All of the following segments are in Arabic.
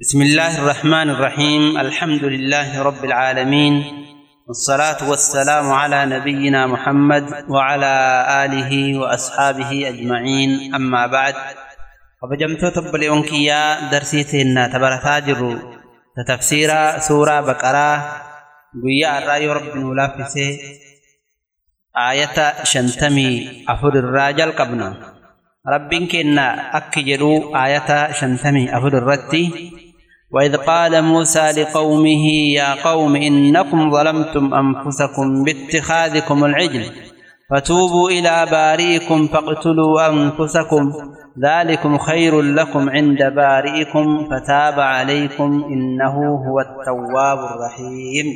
بسم الله الرحمن الرحيم. الحمد لله رب العالمين. والصلاة والسلام على نبينا محمد وعلى آله وأصحابه أجمعين. أما بعد وبجمتو تبلي أنكيا درسيتنا تبرتا جرو. تتفسير سورة بقرة. قويا الرأي رب نولافسه. آية شنتمي. أفر الراجل قبنا. ربين كنا أكجروا آية شنتمي. أفر الرتي. وإذ قال موسى لقومه يا قوم إنكم ظلمتم أنفسكم باتخاذكم العجل. فتوبوا إلى بارئكم فاقتلوا أنفسكم. ذلكم خير لكم عند بارئكم. فتاب عليكم إنه هو التواب الرحيم.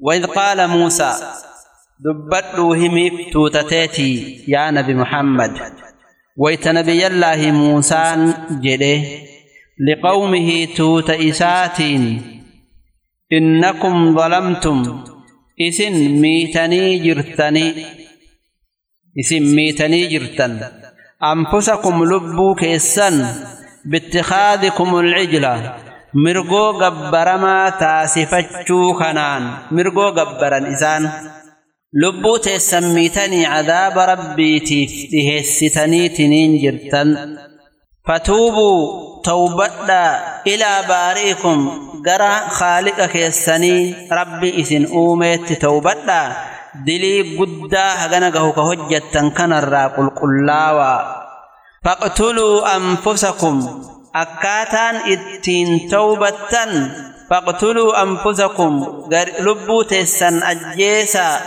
وإذ قال موسى دبت هميف توتتيتي يا نبي محمد. ويتنبي الله موسى جده لقومه توت إساتين. إنكم ظلمتم. إسن ميتني جرتني. إسن ميتني جرتن. أنفسكم لبو كيسن. باتخاذكم العجلة مرغو غبرما تاسفتشو خنان. مرغو غبرن إسان. لبو تسميتني عذاب ربي تهستني تنين جرتن. فتوبوا. توبدا إلى بارئكم غرا خالق كيسني ربي إسن أوميت توبدا دلي قدا هغنا غهو كهجة كان الراقل قلاوا فاقتلوا أنفسكم أكاتان إتين توبتن فاقتلوا أنفسكم لبو تسن أجيسا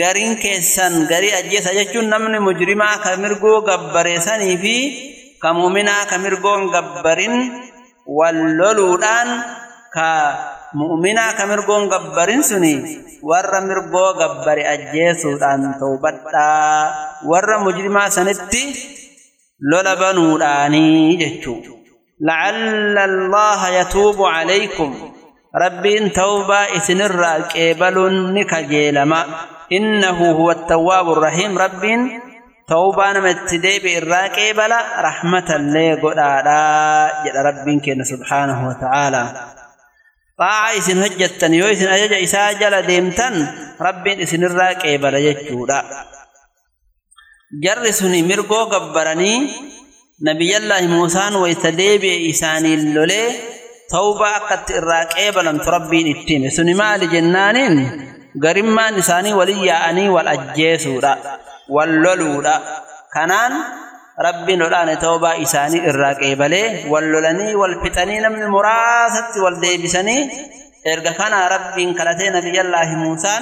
غرين كيسن غري أجيسا جتشون نمن مجرما كمرغو غبريساني في ka mu'minaa ka mirgoon gabbarin walloluudhaan ka mu'minaa ka mirgoon gabbarin suni warra mirgoo gabbare ajjeesuudhaan tawbadhaa warra mujrimaa sanitti lola banuudhaanii jechuu لعل الله يتوب عليكم ربين توبة إسنر قبل نكجيلما إنه هو التواب الرحيم ربين توبة نمتدي بإراك بلا رحمة الله قدادا جد ربين كنا سبحانه وتعالى طاعة إسن هجتن يو إسن أجج إساجل ديمتن ربين إسن الراك بلا يجودا جرسني مرقو قبرني نبي الله موسى ويتدي بإساني اللولي توبة أقت الراك بلا ربين التين سني مال جنانين قرمان إساني ولياني والأجيسودا واللولودا كانان ربي نولان توبا اساني الراقي بالي واللولني والفتني لم المراثه والدي بسني ارغ كان ربي ان كلاته نبي الله موسى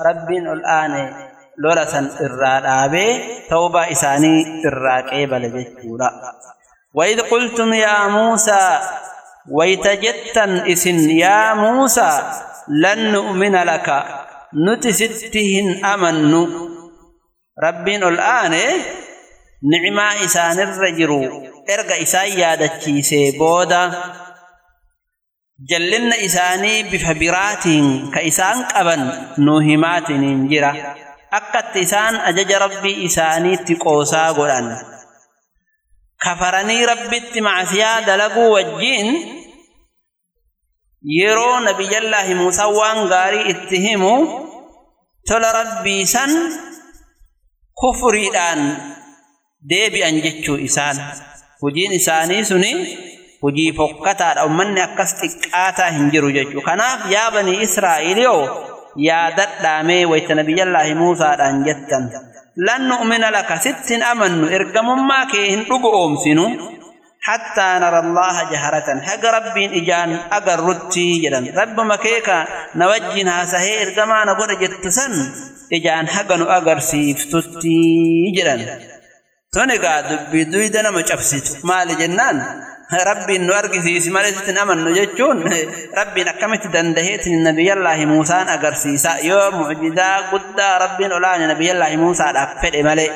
ربي الان لولسن الرادابه توبا اساني الراقي بالي جورا واذا قلتم يا موسى ويتجتن اسن يا موسى لن نؤمن لك نتستهن امنو ربين الآن نعمة إسان الرجل إرقى إسان يادتي سيبودا جلن إساني بفبرات كإسان قبا نوهمات نمجرة أكت إسان أجج ربي إساني تقوسا قلان كفرني ربي اتمع سياد لقو والجين يرو نبي الله مسوان غاري اتهمو تل ربي سن kufuriidhaan deebi'an jechuu isaan. Hojiin isaanii suni hojii fokkataadha. Ummanni akkas xiqqaataa hin jiru jechuu. Kanaaf yaa banii israa'iliyoo yaadadhaamee wayta nabiyyallaahi muusaadhaan jettan. Lan nu'mina laka sittin amannu ergamummaa kee hin dhugu oomsinu hattaa nara allaha jaharatan. Haga rabbiin ijaan agarrutti jedhan. Rabbuma keeka na wajjin haasahee ergamaa na godha jette san حق أجر سيفتتي جدًا تونيكا دبي دويدنا ما شفسيت مال جنان ربي نورك في سمالة نمن نجتون ربي نكمت دندهيت النبي الله موسى أجر سيسا يوم معجزة قد ربي نولان نبي الله موسى أفد ملئ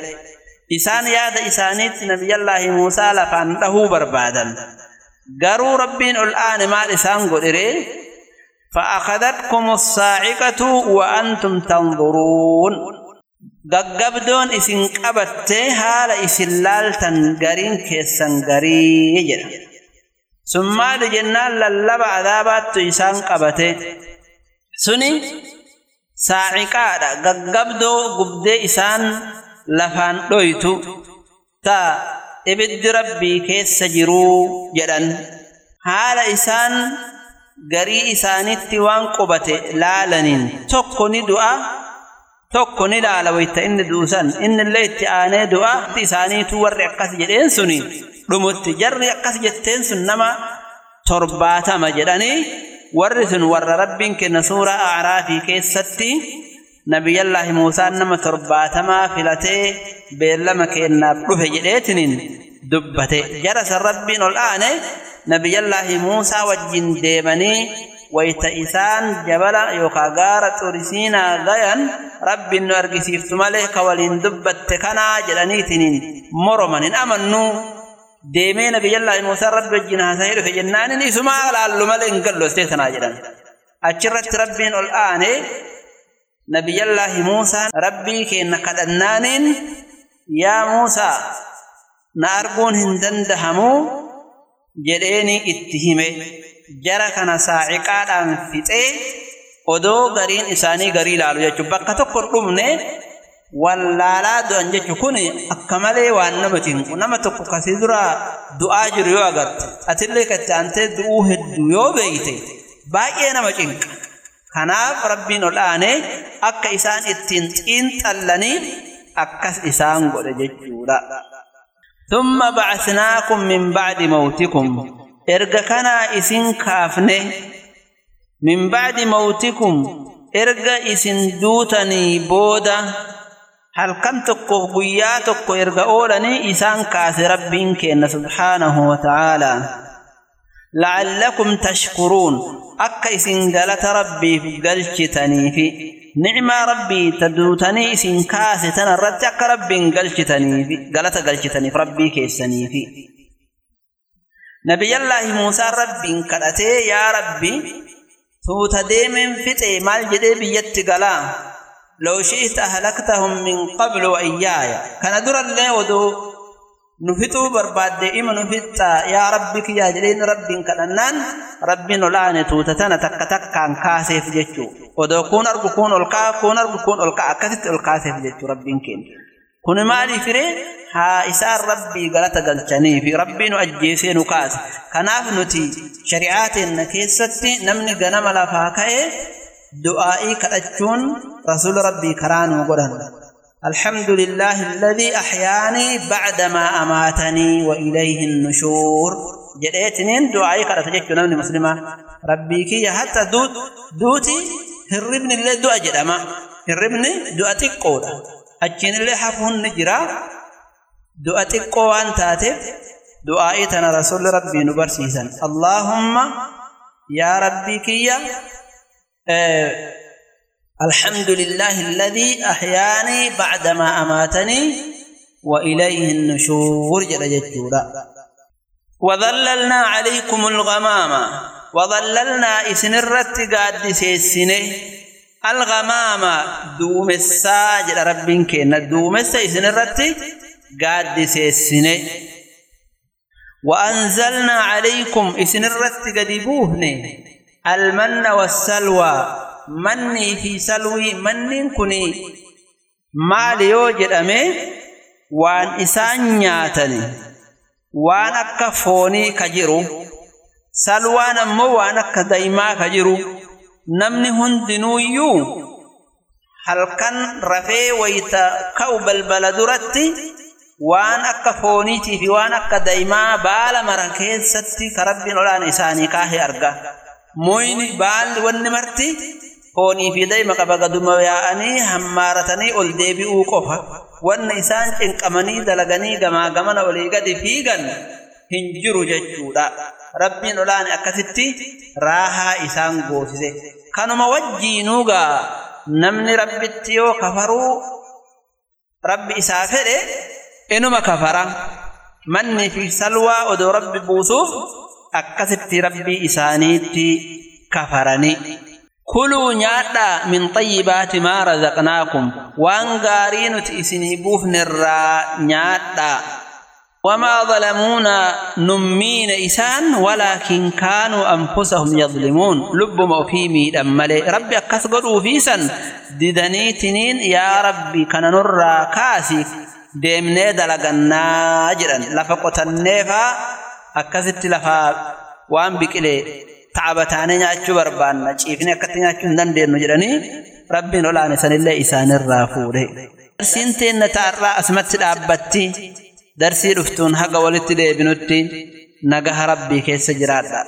isaan yaada isaaniitti nabiyyallaahi muusaa lafaan dhahuu barbaadan. Garuu rabbiin ol aane maal isaan godhire فأخذتكم الصاعقة وأنتم تنظرون gaggabdoon isin qabatte haala isin laaltan gariin keessan garii jedha sun maali jennaan lallaba adaabaattu isaan qabate suni saaciqaadha gaggabdoo gubdee isaan lafaan dhoytu ta ibiddi rabbii keessa jiruu jedhan haala isaan garii isaanitti waan qubate laalaniin tokko ni du'a tokko ni laala wayta inni duusan inni illee itti aanee du'a isaaniitu warri akkas jedheen suni dhumutti jarri akkas jetteen sun nama torbaatama jedhanii warri sun warra rabbiin kenna suuraa acraafii keessatti nabiyyallaahi muusaan nama torbaatamaa filatee beellama kennaaf dhufe jedheetiniin dubbate jara san rabbiin ol aane نبي الله موسى وجن ديمني ويتئسان جبل يوكاغار تورسينا غيان رب نرغسيف تماليه كوالين دبت كانا جلانيتنين مرمانين آمنو ديمي نبي الله موسى رب جناه سيد في جنان نسما على اللملين قلو استيثنا جلان أجرت ربين الآن نبي الله موسى ربي كي نقدنان يا موسى نأرغون هندن دهمو. Jedheeni itti hime jara kana saaciqaadhaan fixee odoo gariin isaanii garii laalu jechuun bakka tokko dhumne wallaalaa du'an jechuun kun akka malee waan nama cinqu nama tokko kasii dura du'aa jiru yoo agarte atillee katti aantee du'uu hedduu yoo beeyte baay'ee nama cinqa kanaaf rabbiin ol aane akka isaan ittiin xiinxallanii akkas isaan godhe jechuudha. ثم بعثناكم من بعد موتكم. ارغكنا إسن كافني من بعد موتكم. إرغ إسن دوتني بودا. هل كنت قبياتك إرغ أولني إسان كاس ربك سبحانه وتعالى. la'allakum tashkuruun akka isin galata rabbiif galchitaniifi nicmaa rabbii ta duutanii isin kaase tana irratti akka rabbiin galchitaniifi galata galchitaniif rabbii keessaniifi nabiyallaahi muusaan rabbiin kadhatee yaa rabbi tuuta deemeen fixee maal jedhee biyyatti galaa لو شئت أهلكتهم من قبل وإياي كان در الله ودو nu fixuu barbaadde ima nu fixxaa yaa rabbi kiyyaa jedheen rabbiin kadhannaan rabbiin ol'aane tuuta tana takka takkaan kaaseef jechuu. Odoo kuun argu kuun ol ka'a kuun argu kuun ol ka'a. Akkasitti ol kaaseef jechuu rabbiin keenya kuni maaliif firee haa isaan rabbii galata galchanii fi rabbii nu ajjeesee nu kaase. Kanaaf nuti shari'aa teenna keessatti namni ganama lafaa ka'ee du'aa'ii kadhachuun rasuula rabbii karaa nu godhan. الحمد لله الذي أحياني بعدما أماتني وإليه النشور جديتنين دعائي قد تجد نمني مسلمة ربي كي حتى دوت دوتي هربني اللي دعا جدما هربني دعاتي قولا ni jira du'a xiqqoo waan taateef du'aa'ii tana rasuulli rabbii nu barsiisan allaahumma yaa rabbii kiyya الحمد لله الذي أحياني بعدما أماتني وإليه النشور جل ججورا وظللنا عليكم الغمام وظللنا إسنرت قاد سيسنه. الغمام دومسا جل ربين كينا دومسا إسنرت قاد سيسنه. وأنزلنا عليكم إسنرت قدبوهن المن والسلوى manni fi salwii manniin kun maal yoo jedhame waan isaan nyaatani waan akka foonii ka jiru salwaan ammoo waan akka daa'imaa ka jiru namni hundinuuyyuu halkan rafee wayta ka'u balbala duratti waan akka fooniitii fi waan akka daa'imaa baala mara keessatti ka rabbiin olaana isaanii kaahee arga. Moyni baalli wanni marti foonii fi daa'ima qaba gaduma yaa'anii hammaaratanii ol deebi'uu qofa wanna isaan cinqamanii dalaganii gamaa gamana olii gadi fiigan hin jiru jechuudha rabbiin olaane akkasitti raahaa isaan goosise kanuma wajjiinuugaa namni rabbitti yoo kafaruu rabbi isaa fedhe inuma kafara manni fi salwaa odoo rabbi buusuuf akkasitti rabbii isaaniitti kafaranii kuluu nyaadhaa min xayyibaati maa razaqnaakum waan gaarii nuti isinii buufnerraa nyaadhaa وما ظلمونا نمين إسان ولكن كانوا أنفسهم يظلمون لب موفيمي دمالي ربي أكس قدو فيسا ددني تنين يا ربي كان نرى كاسي deemnee dalagannaa jedhan lafa qotanneefaa akkasitti lafa waan biqilee taabataanee nyaachuu barbaanna ciifnee akkatti nyaachuu hin dandeenyu jedhanii rabbiin olaane sanillee isaanirraa fuudhe. Darsiin teenna taarraa asumatti dhaabbatti darsii dhuftuun haga walitti deebinutti nagaha rabbii keessa jiraadha.